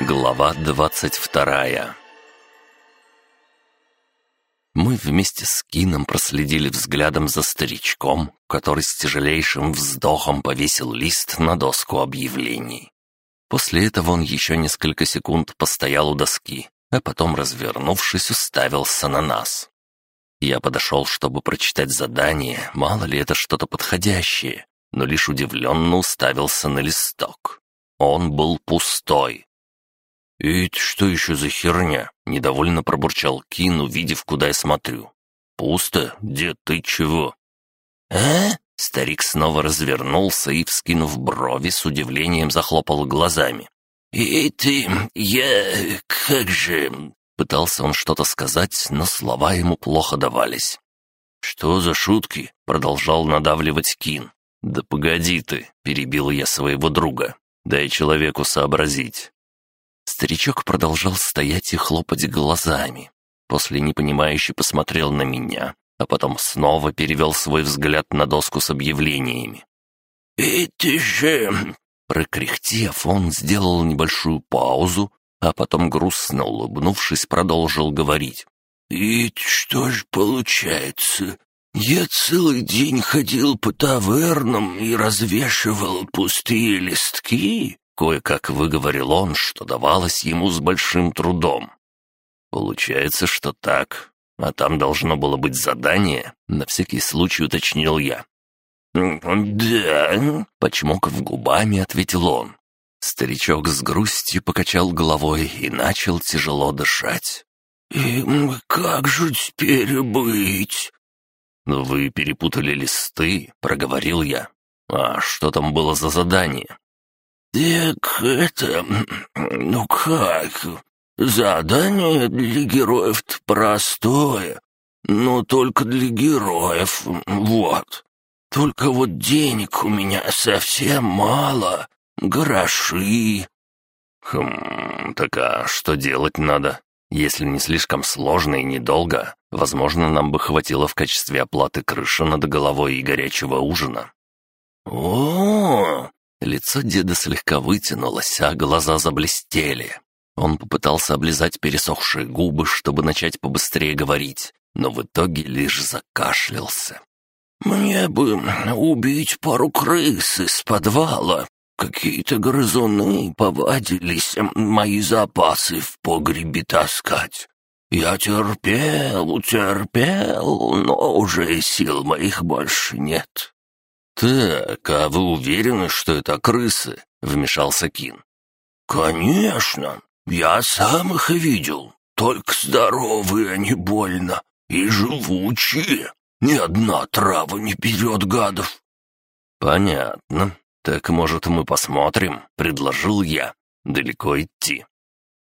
Глава двадцать вторая Мы вместе с Кином проследили взглядом за старичком, который с тяжелейшим вздохом повесил лист на доску объявлений. После этого он еще несколько секунд постоял у доски, а потом, развернувшись, уставился на нас. Я подошел, чтобы прочитать задание, мало ли это что-то подходящее, но лишь удивленно уставился на листок. Он был пустой. «И что еще за херня?» — недовольно пробурчал Кин, увидев, куда я смотрю. «Пусто? Дед, ты чего?» «А?» — старик снова развернулся и, вскинув брови, с удивлением захлопал глазами. «И ты... я... как же...» Пытался он что-то сказать, но слова ему плохо давались. «Что за шутки?» — продолжал надавливать Кин. «Да погоди ты!» — перебил я своего друга. «Дай человеку сообразить». Старичок продолжал стоять и хлопать глазами. После непонимающе посмотрел на меня, а потом снова перевел свой взгляд на доску с объявлениями. «Это же...» Прокряхтев, он сделал небольшую паузу, а потом, грустно улыбнувшись, продолжил говорить. «И что ж получается? Я целый день ходил по тавернам и развешивал пустые листки?» Кое-как выговорил он, что давалось ему с большим трудом. «Получается, что так. А там должно было быть задание», — на всякий случай уточнил я. «Да», — почмокав губами, ответил он. Старичок с грустью покачал головой и начал тяжело дышать. «И как же теперь быть?» «Вы перепутали листы», — проговорил я. «А что там было за задание?» «Так это... ну как? Задание для героев простое, но только для героев, вот. Только вот денег у меня совсем мало, Гроши. Хм, так а что делать надо? Если не слишком сложно и недолго, возможно, нам бы хватило в качестве оплаты крыши над головой и горячего ужина. О, лицо деда слегка вытянулось, а глаза заблестели. Он попытался облизать пересохшие губы, чтобы начать побыстрее говорить, но в итоге лишь закашлялся. «Мне бы убить пару крыс из подвала Какие-то грызуны повадились мои запасы в погребе таскать. Я терпел, терпел, но уже сил моих больше нет». «Так, а вы уверены, что это крысы?» — вмешался Кин. «Конечно, я сам их видел. Только здоровые они больно и живучие. Ни одна трава не берет гадов». «Понятно. «Так, может, мы посмотрим?» — предложил я. «Далеко идти?»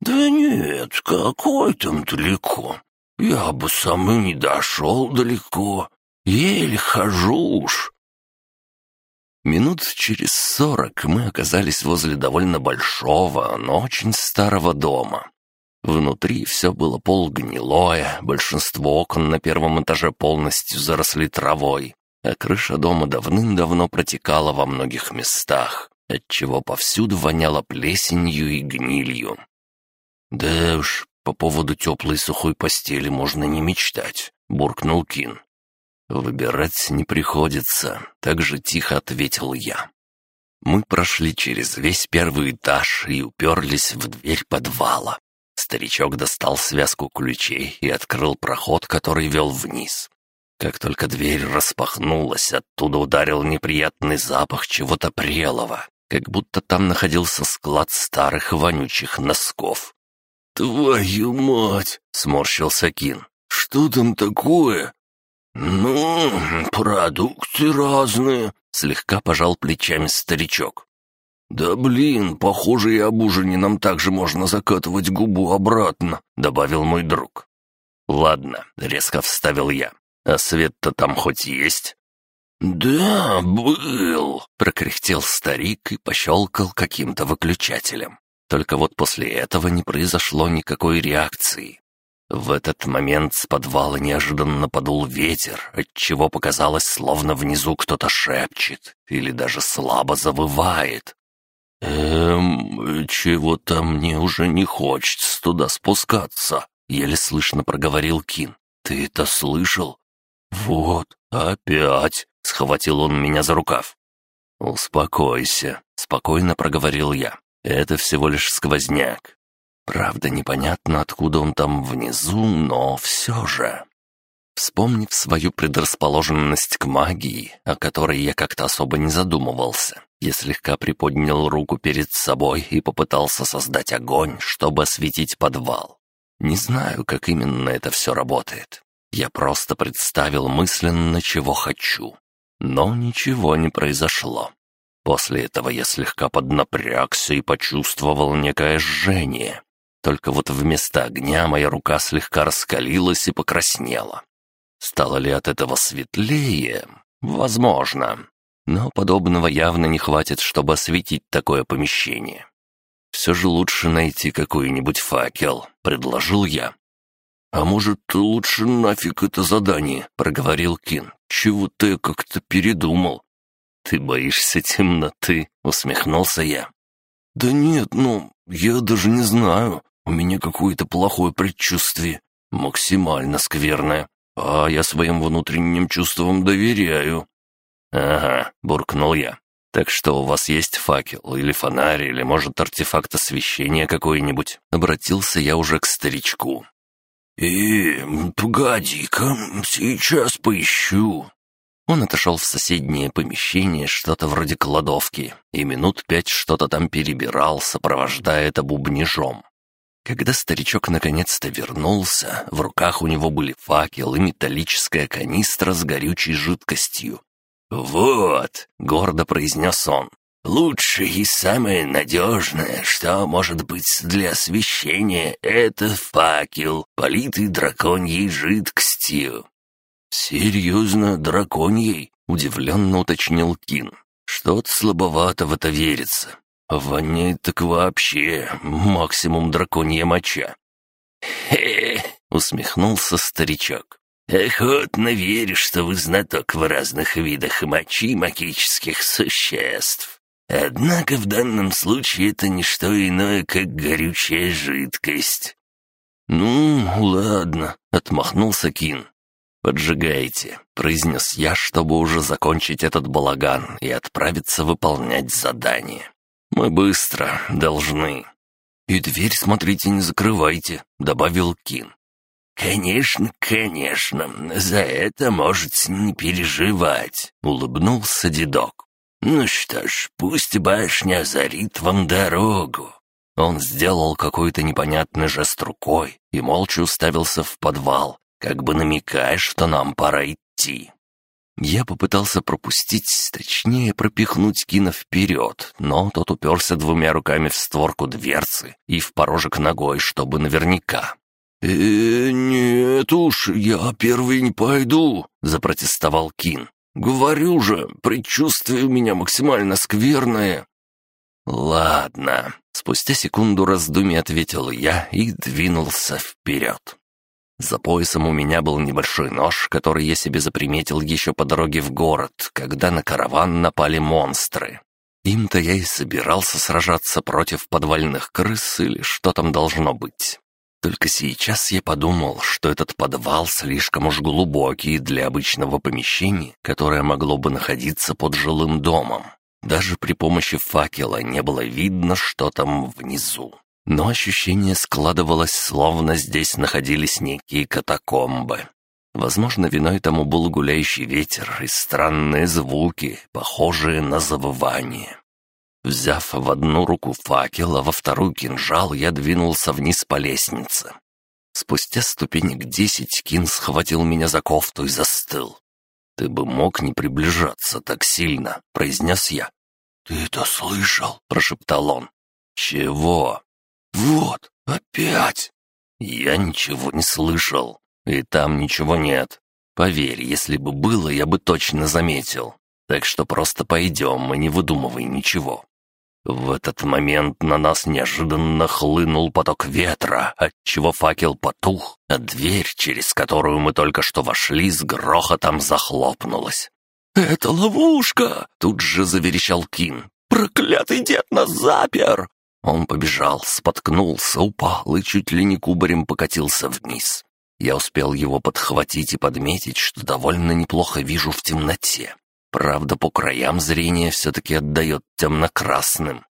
«Да нет, какой там далеко? Я бы сам и не дошел далеко. Еле хожу уж». Минут через сорок мы оказались возле довольно большого, но очень старого дома. Внутри все было полгнилое, большинство окон на первом этаже полностью заросли травой, а крыша дома давным-давно протекала во многих местах, отчего повсюду воняло плесенью и гнилью. «Да уж, по поводу теплой сухой постели можно не мечтать», — буркнул Кин. «Выбирать не приходится», — так же тихо ответил я. Мы прошли через весь первый этаж и уперлись в дверь подвала. Старичок достал связку ключей и открыл проход, который вел вниз. Как только дверь распахнулась, оттуда ударил неприятный запах чего-то прелого, как будто там находился склад старых вонючих носков. «Твою мать!» — сморщился Кин. «Что там такое?» «Ну, продукты разные», — слегка пожал плечами старичок. «Да блин, похоже, и об ужине нам также можно закатывать губу обратно», — добавил мой друг. «Ладно», — резко вставил я. А свет-то там хоть есть?» «Да, был», — прокряхтел старик и пощелкал каким-то выключателем. Только вот после этого не произошло никакой реакции. В этот момент с подвала неожиданно подул ветер, отчего показалось, словно внизу кто-то шепчет или даже слабо завывает. «Эм, чего-то мне уже не хочется туда спускаться», — еле слышно проговорил Кин. «Ты это слышал?» «Вот, опять!» — схватил он меня за рукав. «Успокойся», — спокойно проговорил я. «Это всего лишь сквозняк. Правда, непонятно, откуда он там внизу, но все же...» Вспомнив свою предрасположенность к магии, о которой я как-то особо не задумывался, я слегка приподнял руку перед собой и попытался создать огонь, чтобы осветить подвал. Не знаю, как именно это все работает. Я просто представил мысленно, чего хочу. Но ничего не произошло. После этого я слегка поднапрягся и почувствовал некое жжение. Только вот вместо огня моя рука слегка раскалилась и покраснела. Стало ли от этого светлее? Возможно. Но подобного явно не хватит, чтобы осветить такое помещение. «Все же лучше найти какой-нибудь факел», — предложил я. «А может, лучше нафиг это задание?» — проговорил Кин. «Чего ты как-то передумал?» «Ты боишься темноты?» — усмехнулся я. «Да нет, ну, я даже не знаю. У меня какое-то плохое предчувствие. Максимально скверное. А я своим внутренним чувствам доверяю». «Ага», — буркнул я. «Так что у вас есть факел или фонарь, или, может, артефакт освещения какой-нибудь?» Обратился я уже к старичку. «И, погоди-ка, сейчас поищу». Он отошел в соседнее помещение, что-то вроде кладовки, и минут пять что-то там перебирал, сопровождая это бубнижом. Когда старичок наконец-то вернулся, в руках у него были факел и металлическая канистра с горючей жидкостью. «Вот», — гордо произнес он, — «лучшее и самое надежное, что может быть для освещения, это факел, политый драконьей жидкостью». «Серьезно, драконьей?» — удивленно уточнил Кин. «Что-то слабовато в это верится. Воняет так вообще, максимум драконья моча. «Хе-хе!» — усмехнулся старичок. «Охотно верю, что вы знаток в разных видах мочи магических существ. Однако в данном случае это не что иное, как горючая жидкость». «Ну, ладно», — отмахнулся Кин. «Поджигайте», — произнес я, чтобы уже закончить этот балаган и отправиться выполнять задание. «Мы быстро должны». «И дверь, смотрите, не закрывайте», — добавил Кин. «Конечно, конечно, за это можете не переживать», — улыбнулся дедок. «Ну что ж, пусть башня озарит вам дорогу». Он сделал какой-то непонятный жест рукой и молча уставился в подвал, как бы намекая, что нам пора идти. Я попытался пропустить, точнее пропихнуть Кина вперед, но тот уперся двумя руками в створку дверцы и в порожек ногой, чтобы наверняка. «Э, нет уж, я первый не пойду», — запротестовал Кин. «Говорю же, предчувствие у меня максимально скверное». «Ладно», — спустя секунду раздумий ответил я и двинулся вперед. За поясом у меня был небольшой нож, который я себе заприметил еще по дороге в город, когда на караван напали монстры. Им-то я и собирался сражаться против подвальных крыс или что там должно быть. Только сейчас я подумал, что этот подвал слишком уж глубокий для обычного помещения, которое могло бы находиться под жилым домом. Даже при помощи факела не было видно, что там внизу но ощущение складывалось, словно здесь находились некие катакомбы. Возможно, виной тому был гуляющий ветер и странные звуки, похожие на завывание. Взяв в одну руку факел, а во вторую кинжал, я двинулся вниз по лестнице. Спустя ступенек десять Кин схватил меня за кофту и застыл. «Ты бы мог не приближаться так сильно», — произнес я. «Ты это слышал?» — прошептал он. «Чего?» «Вот, опять!» «Я ничего не слышал, и там ничего нет. Поверь, если бы было, я бы точно заметил. Так что просто пойдем и не выдумывай ничего». В этот момент на нас неожиданно хлынул поток ветра, отчего факел потух, а дверь, через которую мы только что вошли, с грохотом захлопнулась. «Это ловушка!» — тут же заверещал Кин. Проклятый дед нас запер!» Он побежал, споткнулся, упал и чуть ли не кубарем покатился вниз. Я успел его подхватить и подметить, что довольно неплохо вижу в темноте. Правда, по краям зрение все-таки отдает темно-красным.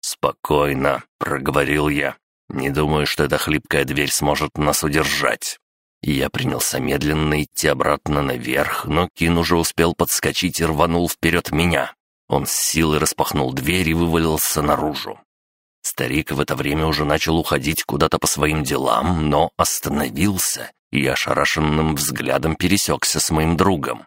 «Спокойно», — проговорил я. «Не думаю, что эта хлипкая дверь сможет нас удержать». Я принялся медленно идти обратно наверх, но Кин уже успел подскочить и рванул вперед меня. Он с силой распахнул дверь и вывалился наружу. Старик в это время уже начал уходить куда-то по своим делам, но остановился и ошарашенным взглядом пересекся с моим другом.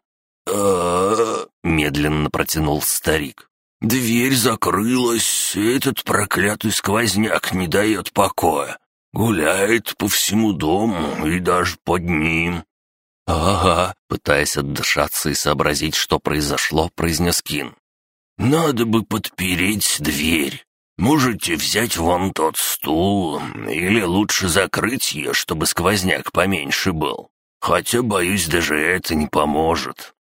медленно протянул старик. «Дверь закрылась, этот проклятый сквозняк не дает покоя. Гуляет по всему дому и даже под ним». «Ага», — пытаясь отдышаться и сообразить, что произошло, произнес Кин. «Надо бы подпереть дверь. Можете взять вон тот стул, или лучше закрыть ее, чтобы сквозняк поменьше был. Хотя, боюсь, даже это не поможет».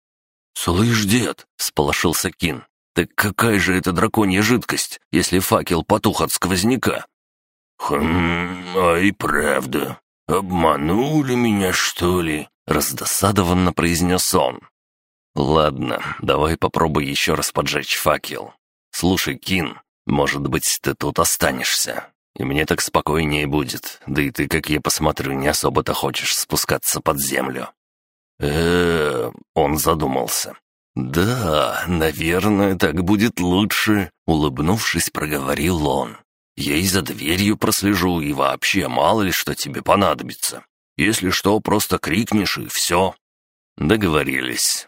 «Слышь, дед», — всполошился Кин, «Так какая же это драконья жидкость, если факел потух от сквозняка?» «Хм, а и правда. Обманули меня, что ли?» — раздосадованно произнес он. «Ладно, давай попробуй еще раз поджечь факел. Слушай, Кин, может быть, ты тут останешься, и мне так спокойнее будет, да и ты, как я посмотрю, не особо-то хочешь спускаться под землю». Э, он задумался. «Да, наверное, так будет лучше», — улыбнувшись, проговорил он. «Я и за дверью прослежу, и вообще мало ли что тебе понадобится. Если что, просто крикнешь, и все». Договорились.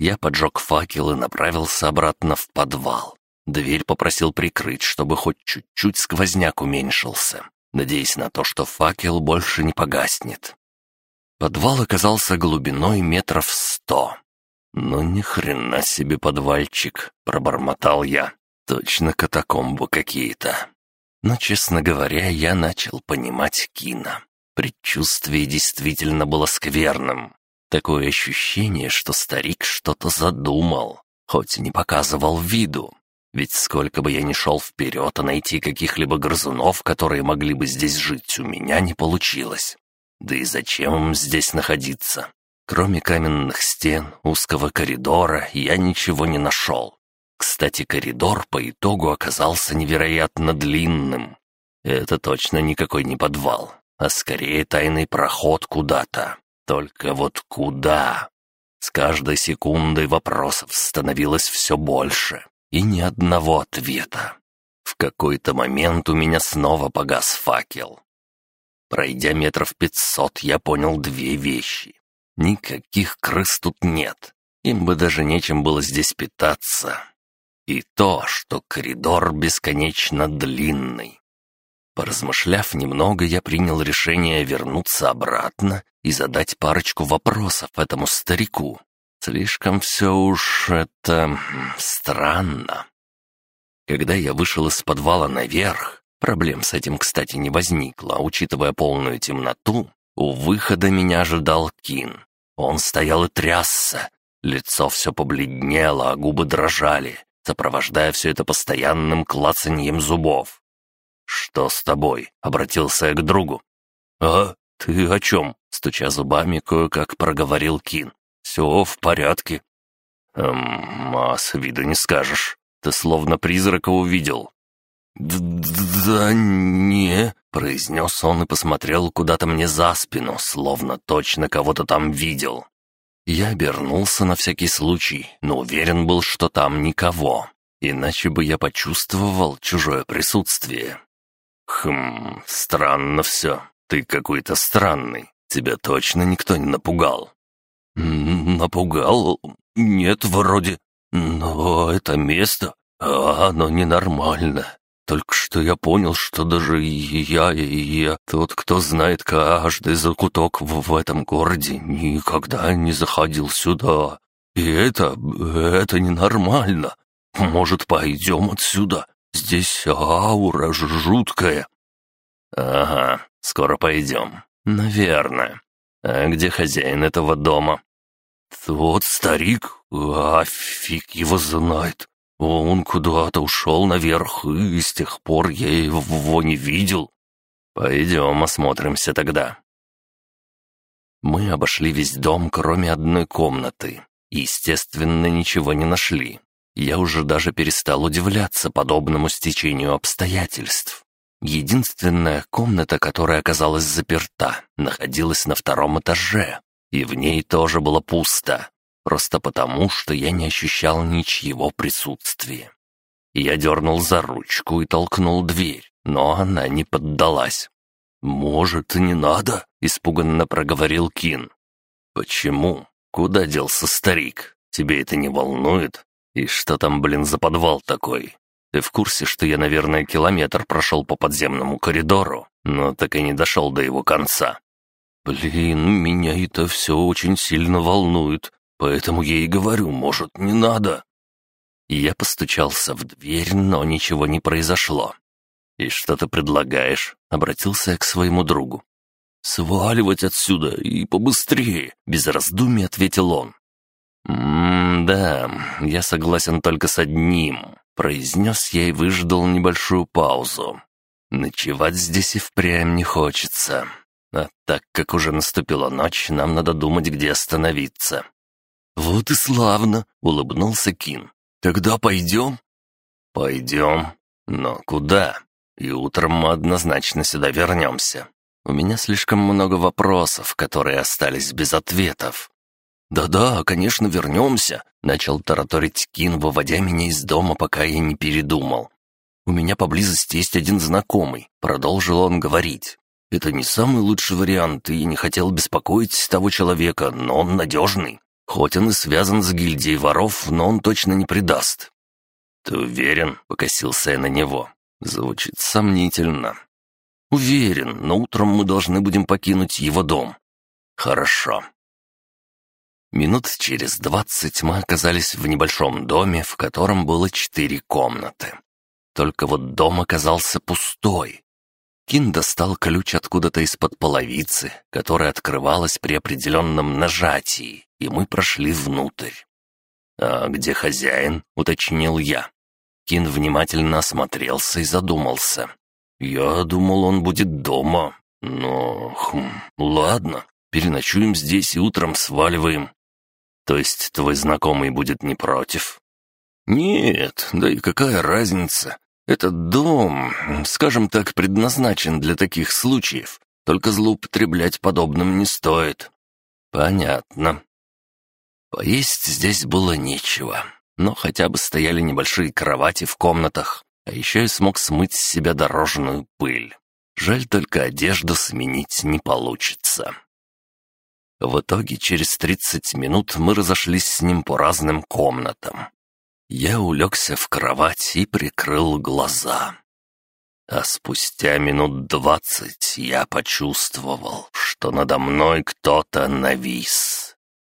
Я поджег факел и направился обратно в подвал. Дверь попросил прикрыть, чтобы хоть чуть-чуть сквозняк уменьшился, надеясь на то, что факел больше не погаснет. Подвал оказался глубиной метров сто. «Ну ни хрена себе подвальчик», — пробормотал я. «Точно катакомбы какие-то». Но, честно говоря, я начал понимать Кина. Предчувствие действительно было скверным. Такое ощущение, что старик что-то задумал, хоть и не показывал виду. Ведь сколько бы я ни шел вперед, а найти каких-либо грызунов, которые могли бы здесь жить, у меня не получилось. Да и зачем им здесь находиться? Кроме каменных стен, узкого коридора, я ничего не нашел. Кстати, коридор по итогу оказался невероятно длинным. Это точно никакой не подвал, а скорее тайный проход куда-то. Только вот куда? С каждой секундой вопросов становилось все больше, и ни одного ответа. В какой-то момент у меня снова погас факел. Пройдя метров пятьсот, я понял две вещи. Никаких крыс тут нет. Им бы даже нечем было здесь питаться. И то, что коридор бесконечно длинный. Поразмышляв немного, я принял решение вернуться обратно и задать парочку вопросов этому старику. Слишком все уж это... странно. Когда я вышел из подвала наверх, проблем с этим, кстати, не возникло, учитывая полную темноту, у выхода меня ожидал Кин. Он стоял и трясся. Лицо все побледнело, а губы дрожали, сопровождая все это постоянным клацаньем зубов. «Что с тобой?» — обратился я к другу. «А, ты о чем?» — стуча зубами, кое-как проговорил Кин. «Все в порядке». «Эм, а с виду не скажешь. Ты словно призрака увидел». «Да не», — произнес он и посмотрел куда-то мне за спину, словно точно кого-то там видел. Я обернулся на всякий случай, но уверен был, что там никого, иначе бы я почувствовал чужое присутствие. «Хм, странно все. Ты какой-то странный. Тебя точно никто не напугал?» «Напугал? Нет, вроде. Но это место, а оно ненормально. Только что я понял, что даже я и я, тот, кто знает каждый закуток в, этом городе, никогда не заходил сюда. И это... это ненормально. Может, пойдем отсюда? Здесь аура жуткая». «Ага, скоро пойдем. Наверное. А где хозяин этого дома?» «Вот старик, а фиг его знает. Он куда-то ушел наверх, и с тех пор я его не видел. Пойдем осмотримся тогда». Мы обошли весь дом, кроме одной комнаты. Естественно, ничего не нашли. Я уже даже перестал удивляться подобному стечению обстоятельств. Единственная комната, которая оказалась заперта, находилась на втором этаже, и в ней тоже было пусто, просто потому, что я не ощущал ничьего присутствия. Я дернул за ручку и толкнул дверь, но она не поддалась. «Может, не надо?» — испуганно проговорил Кин. «Почему? Куда делся старик? Тебе это не волнует? И что там, блин, за подвал такой? Ты в курсе, что я, наверное, километр прошел по подземному коридору, но так и не дошел до его конца? Блин, меня это все очень сильно волнует, поэтому я и говорю, может, не надо. Я постучался в дверь, но ничего не произошло. «И что ты предлагаешь?» — обратился я к своему другу. «Сваливать отсюда и побыстрее!» — без раздумий ответил он. «М-да, я согласен только с одним», — произнес я и выждал небольшую паузу. «Ночевать здесь и впрямь не хочется. А так как уже наступила ночь, нам надо думать, где остановиться». «Вот и славно!» — улыбнулся Кин. «Тогда пойдем?» «Пойдем. Но куда? И утром мы однозначно сюда вернемся. У меня слишком много вопросов, которые остались без ответов. «Да-да, конечно, вернемся», — начал тараторить Кин, выводя меня из дома, пока я не передумал. «У меня поблизости есть один знакомый», — продолжил он говорить. «Это не самый лучший вариант, и не хотел беспокоить того человека, но он надежный. Хоть он и связан с гильдией воров, но он точно не предаст». «Ты уверен?» — покосился я на него. «Звучит сомнительно». «Уверен, но утром мы должны будем покинуть его дом». «Хорошо», Минут через двадцать мы оказались в небольшом доме, в котором было четыре комнаты. Только вот дом оказался пустой. Кин достал ключ откуда-то из-под половицы, которая открывалась при определенном нажатии, и мы прошли внутрь. «А где хозяин?» — уточнил я. Кин внимательно осмотрелся и задумался. «Я думал, он будет дома, но... Хм, ладно, переночуем здесь и утром сваливаем. То есть твой знакомый будет не против? Нет, да и какая разница? Этот дом, скажем так, предназначен для таких случаев. Только злоупотреблять подобным не стоит. Понятно. Поесть здесь было нечего, но хотя бы стояли небольшие кровати в комнатах, а еще и смог смыть с себя дорожную пыль. Жаль только одежду сменить не получится. В итоге через 30 минут мы разошлись с ним по разным комнатам. Я улегся в кровать и прикрыл глаза. А спустя минут двадцать я почувствовал, что надо мной кто-то навис.